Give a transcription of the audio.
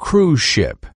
cruise ship.